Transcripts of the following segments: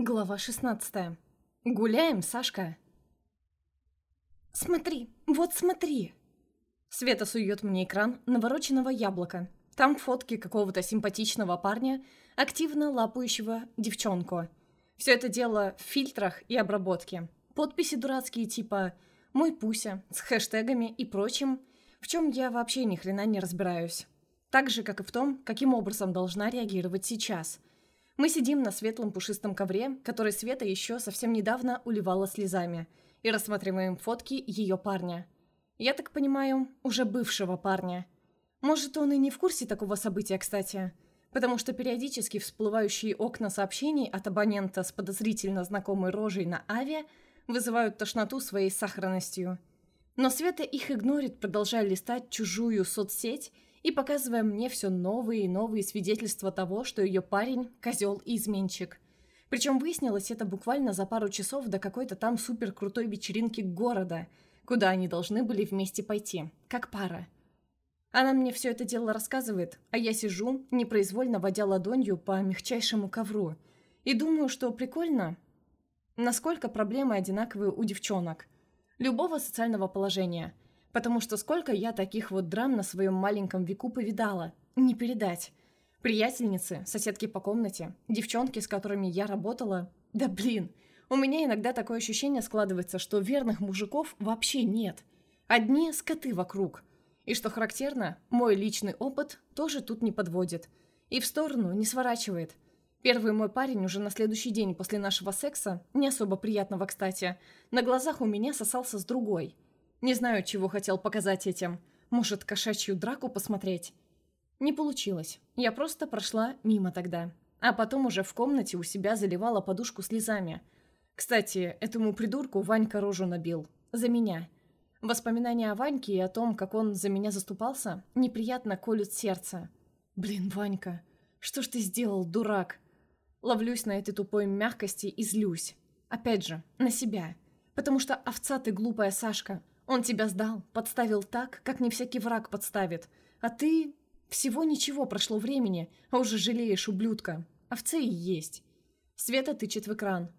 Глава 16. Гуляем, Сашка. Смотри, вот смотри. Света сует мне экран навороченного яблока. Там фотки какого-то симпатичного парня, активно лапающего девчонку. Все это дело в фильтрах и обработке. Подписи дурацкие типа «Мой Пуся» с хэштегами и прочим, в чем я вообще ни хрена не разбираюсь. Так же, как и в том, каким образом должна реагировать сейчас – мы сидим на светлом пушистом ковре, который Света еще совсем недавно уливала слезами, и рассматриваем фотки ее парня. Я так понимаю, уже бывшего парня. Может, он и не в курсе такого события, кстати, потому что периодически всплывающие окна сообщений от абонента с подозрительно знакомой рожей на авиа вызывают тошноту своей сахарностью. Но Света их игнорит, продолжая листать чужую соцсеть и показывая мне все новые и новые свидетельства того, что ее парень – козел и изменщик. Причем выяснилось это буквально за пару часов до какой-то там супер крутой вечеринки города, куда они должны были вместе пойти, как пара. Она мне все это дело рассказывает, а я сижу, непроизвольно водя ладонью по мягчайшему ковру, и думаю, что прикольно, насколько проблемы одинаковые у девчонок, любого социального положения – Потому что сколько я таких вот драм на своем маленьком веку повидала. Не передать. Приятельницы, соседки по комнате, девчонки, с которыми я работала. Да блин, у меня иногда такое ощущение складывается, что верных мужиков вообще нет. Одни скоты вокруг. И что характерно, мой личный опыт тоже тут не подводит. И в сторону не сворачивает. Первый мой парень уже на следующий день после нашего секса, не особо приятного, кстати, на глазах у меня сосался с другой – не знаю, чего хотел показать этим. Может, кошачью драку посмотреть? Не получилось. Я просто прошла мимо тогда. А потом уже в комнате у себя заливала подушку слезами. Кстати, этому придурку Ванька рожу набил. За меня. Воспоминания о Ваньке и о том, как он за меня заступался, неприятно колют сердце. Блин, Ванька, что ж ты сделал, дурак? Ловлюсь на этой тупой мягкости и злюсь. Опять же, на себя. Потому что овца ты глупая Сашка. Он тебя сдал, подставил так, как не всякий враг подставит. А ты... Всего ничего прошло времени, а уже жалеешь, ублюдка. Овцы и есть. Света тычет в экран.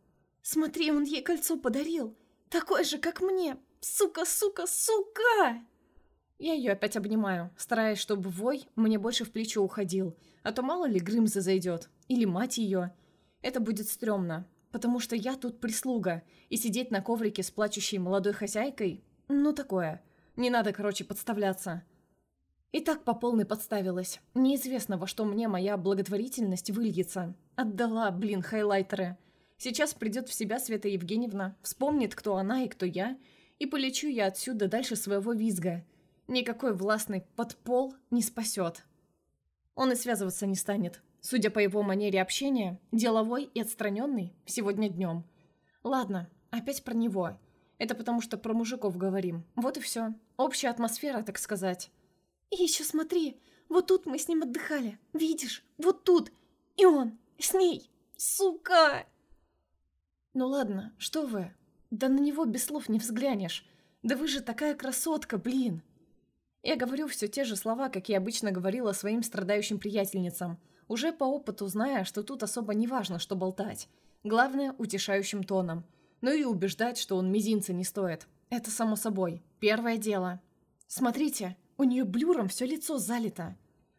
«Смотри, он ей кольцо подарил! Такое же, как мне! Сука, сука, сука!» Я ее опять обнимаю, стараясь, чтобы вой мне больше в плечо уходил, а то мало ли Грымза зайдет, или мать ее. Это будет стрёмно, потому что я тут прислуга, и сидеть на коврике с плачущей молодой хозяйкой ну, такое. Не надо, короче, подставляться. И так по полной подставилась. Неизвестно, во что мне моя благотворительность выльется. Отдала, блин, хайлайтеры. Сейчас придет в себя Света Евгеньевна, вспомнит, кто она и кто я, и полечу я отсюда дальше своего визга. Никакой властный подпол не спасет. Он и связываться не станет. Судя по его манере общения, деловой и отстраненный сегодня днем. Ладно, опять про него. Это потому что про мужиков говорим. Вот и все. Общая атмосфера, так сказать. И еще смотри, вот тут мы с ним отдыхали. Видишь? Вот тут. И он. С ней. Сука! Ну ладно, что вы? Да на него без слов не взглянешь. Да вы же такая красотка, блин. Я говорю все те же слова, как я обычно говорила своим страдающим приятельницам, уже по опыту зная, что тут особо не важно, что болтать. Главное, утешающим тоном – ну и убеждать, что он мизинца не стоит. Это само собой. Первое дело. Смотрите, у нее блюром все лицо залито.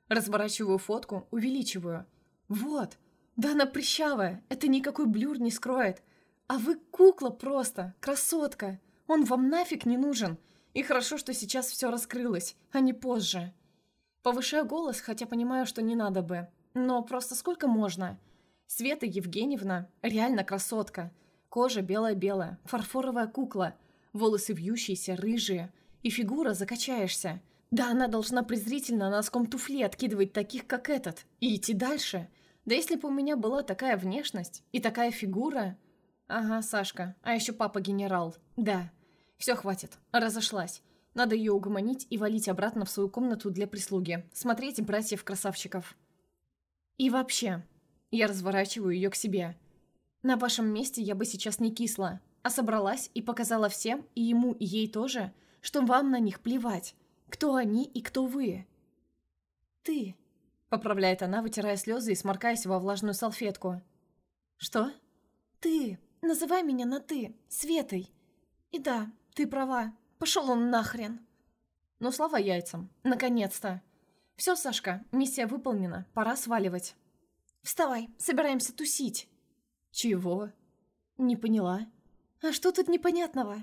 Разворачиваю фотку, увеличиваю. Вот. Да она прыщавая, это никакой блюр не скроет. А вы кукла просто, красотка. Он вам нафиг не нужен. И хорошо, что сейчас все раскрылось, а не позже. Повышаю голос, хотя понимаю, что не надо бы. Но просто сколько можно? Света Евгеньевна реально красотка. Кожа белая-белая, фарфоровая кукла, волосы вьющиеся, рыжие, и фигура закачаешься. Да она должна презрительно носком туфли откидывать таких, как этот, и идти дальше. Да если бы у меня была такая внешность и такая фигура... Ага, Сашка, а еще папа генерал. Да. Все, хватит, разошлась. Надо ее угомонить и валить обратно в свою комнату для прислуги. Смотреть братьев-красавчиков. И вообще, я разворачиваю ее к себе. На вашем месте я бы сейчас не кисла, а собралась и показала всем, и ему, и ей тоже, что вам на них плевать. Кто они и кто вы. «Ты», — поправляет она, вытирая слезы и сморкаясь во влажную салфетку. «Что?» Ты. Называй меня на «ты». Светой. И да, ты права. Пошел он нахрен. Ну, слава яйцам. Наконец-то. Все, Сашка, миссия выполнена. Пора сваливать. Вставай, собираемся тусить. Чего? Не поняла. А что тут непонятного?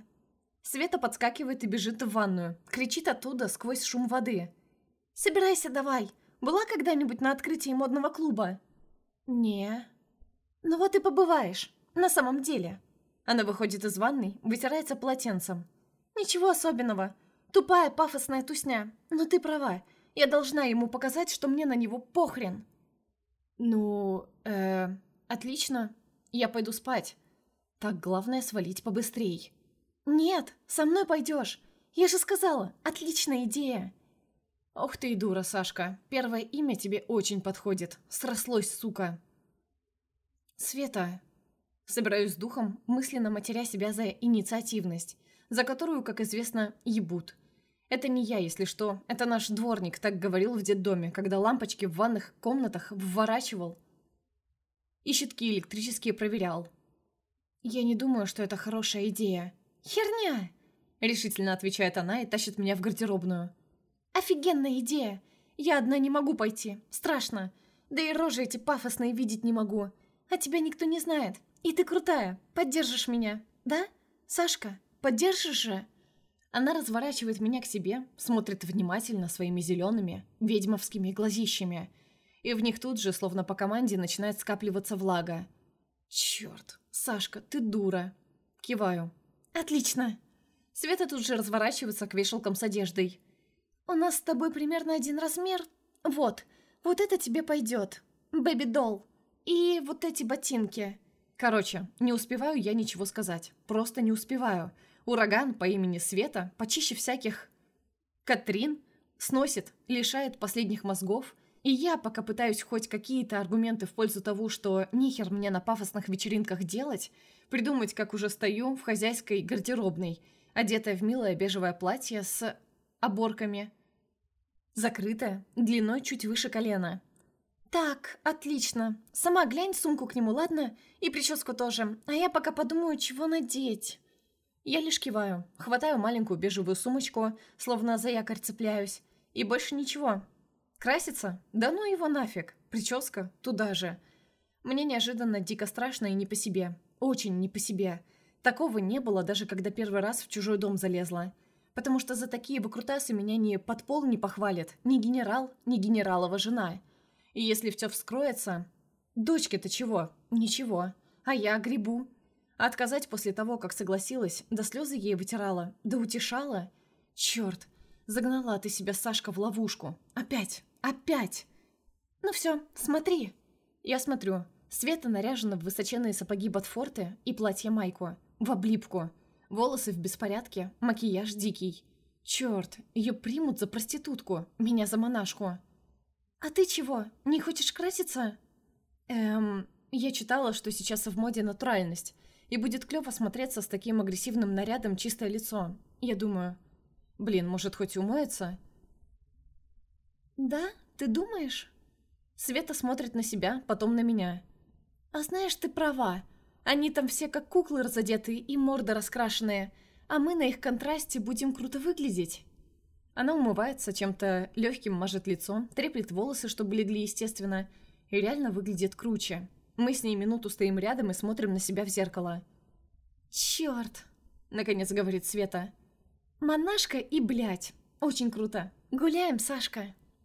Света подскакивает и бежит в ванную. Кричит оттуда сквозь шум воды. «Собирайся давай! Была когда-нибудь на открытии модного клуба?» «Не». «Ну вот и побываешь. На самом деле». Она выходит из ванной, вытирается полотенцем. «Ничего особенного. Тупая пафосная тусня. Но ты права. Я должна ему показать, что мне на него похрен». «Ну, э, отлично. Я пойду спать. Так главное свалить побыстрей». «Нет, со мной пойдешь. Я же сказала, отличная идея». «Ох ты и дура, Сашка. Первое имя тебе очень подходит. Срослось, сука». «Света». Собираюсь с духом, мысленно матеря себя за инициативность, за которую, как известно, ебут. Это не я, если что. Это наш дворник так говорил в детдоме, когда лампочки в ванных комнатах вворачивал и щитки электрические проверял. «Я не думаю, что это хорошая идея». «Херня!» — решительно отвечает она и тащит меня в гардеробную. «Офигенная идея! Я одна не могу пойти. Страшно. Да и рожи эти пафосные видеть не могу. А тебя никто не знает. И ты крутая. Поддержишь меня. Да? Сашка, поддержишь же?» Она разворачивает меня к себе, смотрит внимательно своими зелеными, ведьмовскими глазищами. И в них тут же, словно по команде, начинает скапливаться влага. «Черт, Сашка, ты дура!» Киваю. «Отлично!» Света тут же разворачивается к вешалкам с одеждой. «У нас с тобой примерно один размер. Вот, вот это тебе пойдет. Бэби-долл. И вот эти ботинки». Короче, не успеваю я ничего сказать. Просто не успеваю. Ураган по имени Света, почище всяких... Катрин сносит, лишает последних мозгов, и я, пока пытаюсь хоть какие-то аргументы в пользу того, что нихер мне на пафосных вечеринках делать, придумать, как уже стою в хозяйской гардеробной, одетая в милое бежевое платье с оборками, закрытая, длиной чуть выше колена. «Так, отлично. Сама глянь сумку к нему, ладно? И прическу тоже. А я пока подумаю, чего надеть». Я лишь киваю, хватаю маленькую бежевую сумочку, словно за якорь цепляюсь. И больше ничего. Краситься? Да ну его нафиг. Прическа? Туда же. Мне неожиданно дико страшно и не по себе. Очень не по себе. Такого не было, даже когда первый раз в чужой дом залезла. Потому что за такие выкрутасы меня ни под пол не похвалит, ни генерал, ни генералова жена. И если все вскроется... Дочке-то чего? Ничего. А я грибу. А отказать после того, как согласилась, да слезы ей вытирала, да утешала? Черт, загнала ты себя, Сашка, в ловушку. Опять, опять. Ну все, смотри. Я смотрю. Света наряжена в высоченные сапоги Ботфорты и платье-майку. В облипку. Волосы в беспорядке, макияж дикий. Черт, ее примут за проститутку, меня за монашку. «А ты чего, не хочешь краситься?» «Эм, я читала, что сейчас в моде натуральность, и будет клёво смотреться с таким агрессивным нарядом чистое лицо. Я думаю, блин, может, хоть умоется? «Да? Ты думаешь?» Света смотрит на себя, потом на меня. «А знаешь, ты права. Они там все как куклы разодетые и морды раскрашенные, а мы на их контрасте будем круто выглядеть». Она умывается чем-то легким, мажет лицо, треплет волосы, чтобы легли естественно, и реально выглядит круче. Мы с ней минуту стоим рядом и смотрим на себя в зеркало. «Чёрт!» — наконец говорит Света. «Монашка и блядь. Очень круто. Гуляем, Сашка!»